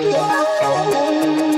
Yeah.